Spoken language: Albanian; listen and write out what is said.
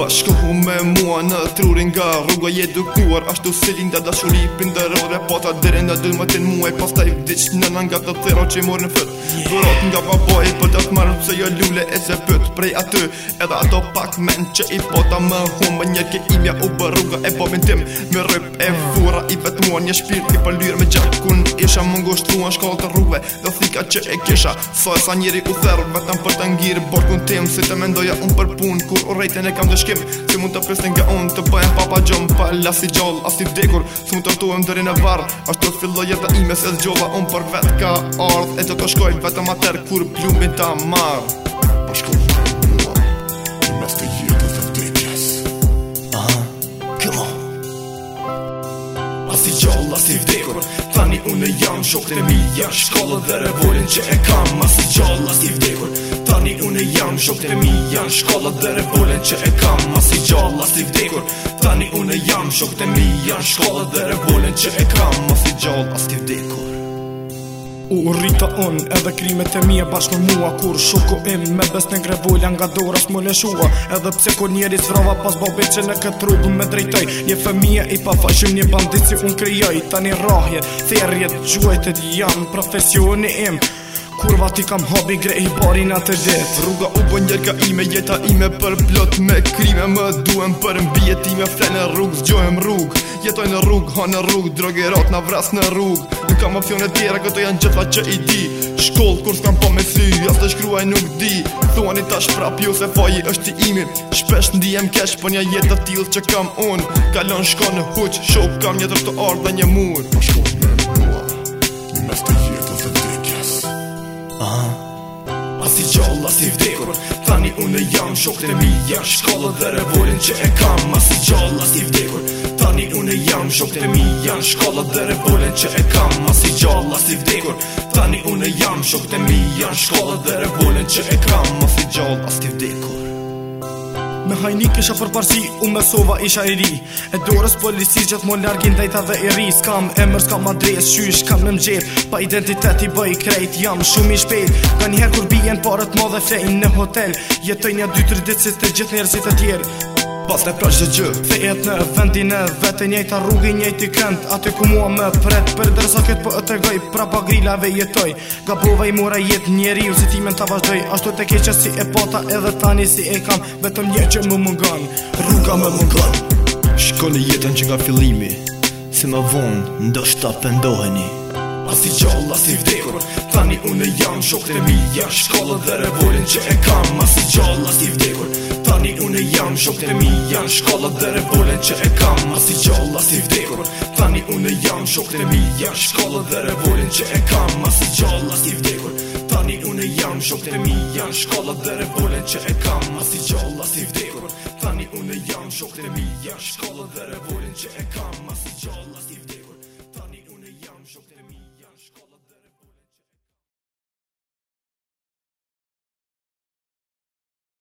Bashkohu me mua në trurin nga rruga i edukuar Ashtu se linda da shuri pinder odre pata Dere nda dërma të në muaj pas taj vdic në nën nga të thero që i morë në fët Dorot nga pa për të të marrë jo lule e se pët Prej aty edhe ato pak men që i pota më humë Njerë ke imja u për rruga e po vintim Me rëp e fura i vet mua një shpirë i për lyrë me gjatë Kun isha më ngosht ku në shkallë të rruve dhe thika që e kisha Sa e sa njeri u thërë vetëm për të ngirë Bërkun tim si të mendoja unë për punë Kur u rejten e kam kem Si mund të presin nga unë të bëjem papa gjom Pala si gjoll, as si vdekur Së mund të rtuem dërin e varë Ashtë të filloj jetë ime se zgjova unë për vetë ka ardhë E të të shkoj vetëm atër kur plumbin ta marë Për po shkoj të mua Mes të jetë dhe vdekjes Aha, come on As si gjoll, as si vdekur Tani unë jam, shokët e mi janë Shkollë dhe revolin që e kam As si gjoll, as si vdekur Tani unë jam, shok të mi janë Shkallat dhe revolen që e kam Mas i gjall, as i vdekur Tani unë jam, shok të mi janë Shkallat dhe revolen që e kam Mas i gjall, as i vdekur U rrita on, edhe krimet e mi e bashkë mua Kur shoko im, me bes në nga dorë është më Edhe pse kur njeri së pas bobe që në këtë rrugë me drejtoj Një femija i pa fashim një bandit si unë krejoj Tani një rahje, therjet, gjojtet, jam profesioni im kurva ti kam hobi grej i bari na të gjithë Rruga u bën njerka ime, jeta ime për plot me krime Më duhem për ti me flen në rrug, zgjohem rrug Jetoj në rrug, ha në rrug, drogerot na vras në rrug Nuk kam opcione tjera, këto janë gjithva që i di Shkoll, kur s'kam po me sy, jas të shkruaj nuk di Thuan i tash prap ju se faji është i imi Shpesh ndihem kesh, po një jetë të tjilë që kam unë Kalon shko në huq, shok kam një të ardhe një mur Ma shkoll mua, mes të Aha. Asi gjoll, asi vdekur Tani unë e jam Shokët e mi janë shkollët dhe revolin që e kam Asi gjoll, asi vdekur Tani unë e jam Shokët e mi janë shkollët dhe revolin që e kam Asi gjoll, asi vdekur Tani unë e jam Shokët e mi janë shkollët dhe revolin që e kam Asi gjoll, asi vdekur Me hajni kisha për parësi Unë me sova isha i ri E dorës polisis gjatë largin dhejta dhe i ri S'kam emër, s'kam adres, shysh, kam në mgjep Pa identitet i bëj krejt, jam shumë i shpet Nga njëherë kur bijen parët ma dhe flejnë në hotel Jetoj një dy ditë rëdicit të gjithë njerëzit e tjerë pas le prash dhe gjë Fejet në vendin e vete njejta rrugin njejti kënd Aty ku mua me pret për dërsa këtë për të gëj Pra pa grillave jetoj Gabove i mura jet njeri u si timen të vazhdoj Ashtu të keqës si e pata edhe tani si e kam Betëm një që më mëngan Rruga më mëngan Shkoni jetën që nga fillimi Si më vonë ndështë të pëndoheni Asi gjallë, asi vdekur Tani unë jam, shokët e mi janë Shkollët dhe revolin që e kam Asi gjallë, asi vdekur tani unë jam Shokët e mi janë Shkolla dhe revolen që e kam Asi gjoll, asi vdekur Tani unë jam Shokët e mi janë Shkolla dhe revolen që e kam Asi gjoll, asi vdekur Tani unë jam Shokët e mi janë Shkolla dhe revolen që e kam Asi gjoll, asi vdekur Tani unë jam Shokët e mi janë Shkolla dhe revolen që e kam